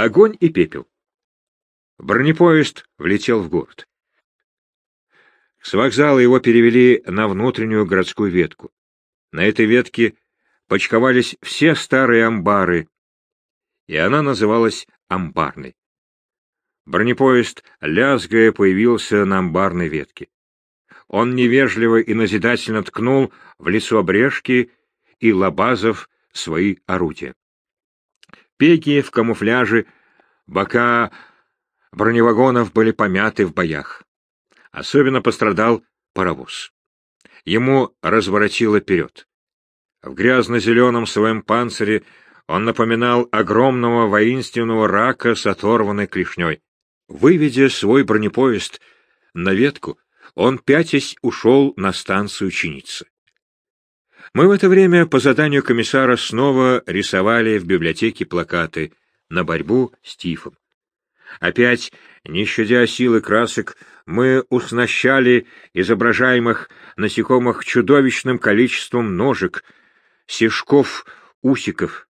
Огонь и пепел. Бронепоезд влетел в город. С вокзала его перевели на внутреннюю городскую ветку. На этой ветке почковались все старые амбары, и она называлась амбарной. Бронепоезд, лязгая, появился на амбарной ветке. Он невежливо и назидательно ткнул в лицо Брешки и Лобазов свои орудия. Пеки в камуфляже, бока броневагонов были помяты в боях. Особенно пострадал паровоз. Ему разворотило вперед. В грязно-зеленом своем панцире он напоминал огромного воинственного рака с оторванной клешней. Выведя свой бронепоезд на ветку, он, пятясь, ушел на станцию чиниться. Мы в это время по заданию комиссара снова рисовали в библиотеке плакаты на борьбу с тифом. Опять, не щадя силы красок, мы уснащали изображаемых насекомых чудовищным количеством ножек, сешков, усиков.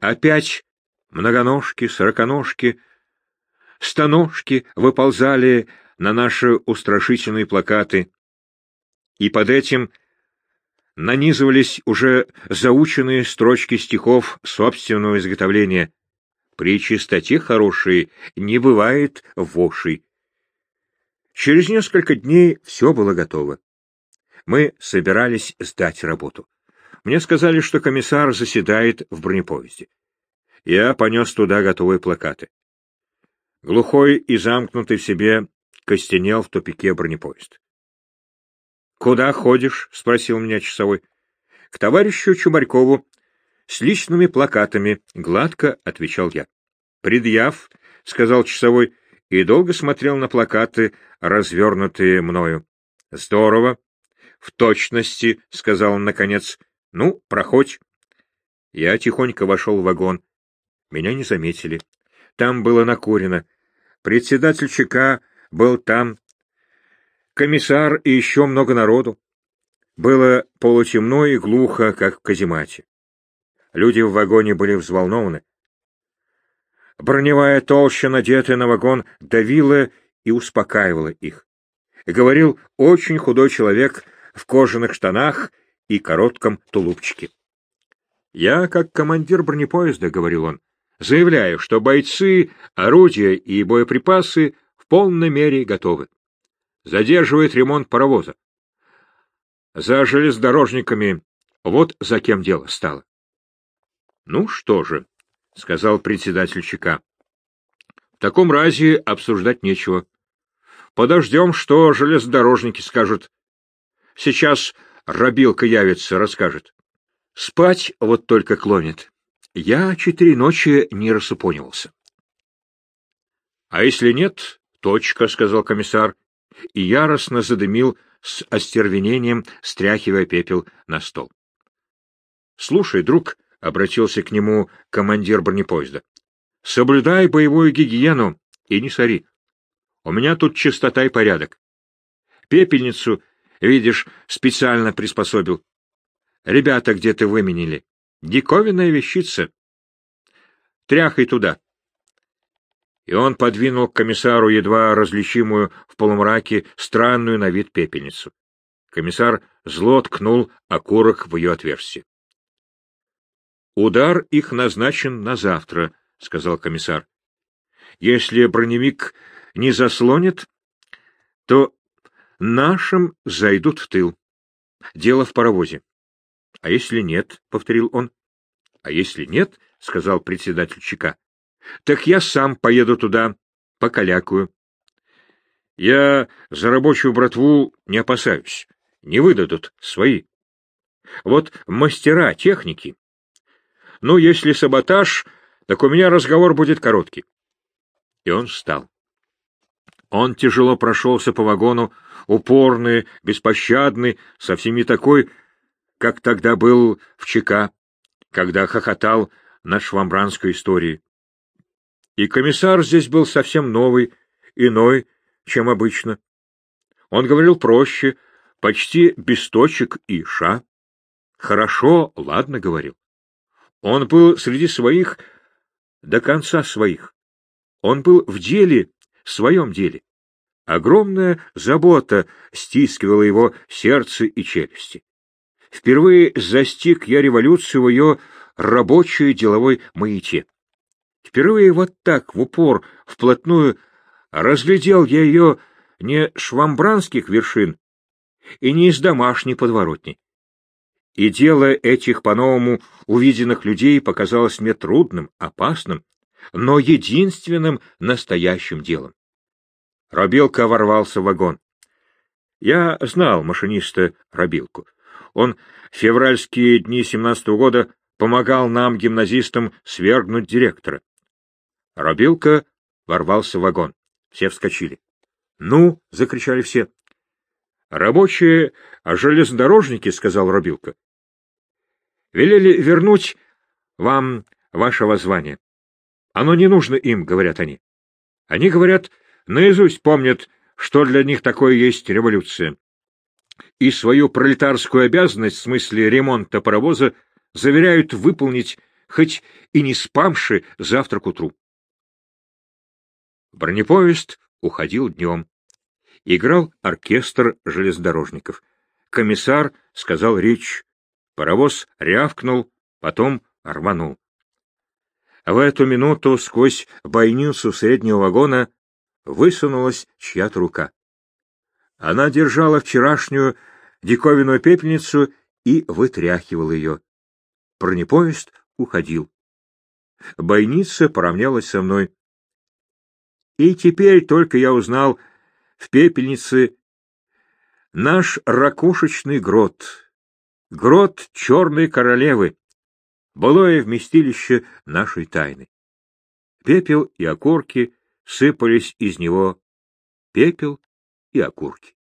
Опять многоножки, сороконожки, станожки выползали на наши устрашительные плакаты, и под этим нанизывались уже заученные строчки стихов собственного изготовления. При чистоте хорошей не бывает вошей. Через несколько дней все было готово. Мы собирались сдать работу. Мне сказали, что комиссар заседает в бронепоезде. Я понес туда готовые плакаты. Глухой и замкнутый в себе костенел в тупике бронепоезд. — Куда ходишь? — спросил меня часовой. — К товарищу Чубарькову. С личными плакатами, — гладко отвечал я. — Предъяв, — сказал часовой, и долго смотрел на плакаты, развернутые мною. — Здорово. — В точности, — сказал он наконец. — Ну, проходь. Я тихонько вошел в вагон. Меня не заметили. Там было накурено. Председатель ЧК был там, комиссар и еще много народу. Было полутемно и глухо, как в каземате. Люди в вагоне были взволнованы. Броневая толща, надетая на вагон, давила и успокаивала их. Говорил очень худой человек в кожаных штанах и коротком тулупчике. «Я, как командир бронепоезда, — говорил он, — заявляю, что бойцы, орудия и боеприпасы в полной мере готовы задерживает ремонт паровоза. За железнодорожниками вот за кем дело стало. — Ну что же, — сказал председатель ЧК, — в таком разе обсуждать нечего. Подождем, что железнодорожники скажут. Сейчас Рабилка явится, расскажет. Спать вот только клонит. Я четыре ночи не рассупонивался. — А если нет, точка, — сказал комиссар, и яростно задымил с остервенением, стряхивая пепел на стол. — Слушай, друг, — обратился к нему командир бронепоезда, — соблюдай боевую гигиену и не сори. У меня тут чистота и порядок. Пепельницу, видишь, специально приспособил. Ребята где-то выменили. Диковинная вещица. Тряхай туда и он подвинул к комиссару едва различимую в полумраке странную на вид пепельницу. Комиссар зло ткнул окурок в ее отверстие. — Удар их назначен на завтра, — сказал комиссар. — Если броневик не заслонит, то нашим зайдут в тыл. Дело в паровозе. — А если нет? — повторил он. — А если нет? — сказал председатель ЧК. Так я сам поеду туда, покалякаю. Я за рабочую братву не опасаюсь. Не выдадут свои. Вот мастера техники. Ну, если саботаж, так у меня разговор будет короткий. И он встал. Он тяжело прошелся по вагону, упорный, беспощадный, совсем не такой, как тогда был в ЧК, когда хохотал над швамбранской историей. И комиссар здесь был совсем новый, иной, чем обычно. Он говорил проще, почти без точек и ша. Хорошо, ладно говорил. Он был среди своих до конца своих. Он был в деле, в своем деле. Огромная забота стискивала его сердце и челюсти. Впервые застиг я революцию в ее рабочей деловой маяте. Впервые вот так, в упор, вплотную, разглядел я ее не швамбранских вершин и не из домашней подворотни. И дело этих по-новому увиденных людей показалось мне трудным, опасным, но единственным настоящим делом. Робилка ворвался в вагон. Я знал машиниста Робилку. Он в февральские дни семнадцатого года помогал нам, гимназистам, свергнуть директора. Робилка ворвался в вагон. Все вскочили. «Ну!» — закричали все. «Рабочие а железнодорожники», — сказал Робилка. «Велели вернуть вам вашего звания. Оно не нужно им», — говорят они. Они говорят, наизусть помнят, что для них такое есть революция. И свою пролетарскую обязанность в смысле ремонта паровоза заверяют выполнить, хоть и не спамши, завтра к утру. Бронепоезд уходил днем. Играл оркестр железнодорожников. Комиссар сказал речь. Паровоз рявкнул, потом рванул. В эту минуту сквозь бойницу среднего вагона высунулась чья-то рука. Она держала вчерашнюю диковинную пепельницу и вытряхивала ее. Бронепоезд уходил. Бойница поравнялась со мной. И теперь только я узнал в пепельнице наш ракушечный грот, грот черной королевы, былое вместилище нашей тайны. Пепел и окурки сыпались из него, пепел и окурки.